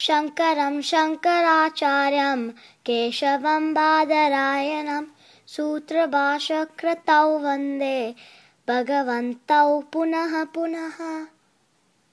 शङ्करं शङ्कराचार्यं केशवम्बादरायणं सूत्रभाषकृतौ वन्दे भगवन्तौ पुनः पुनः।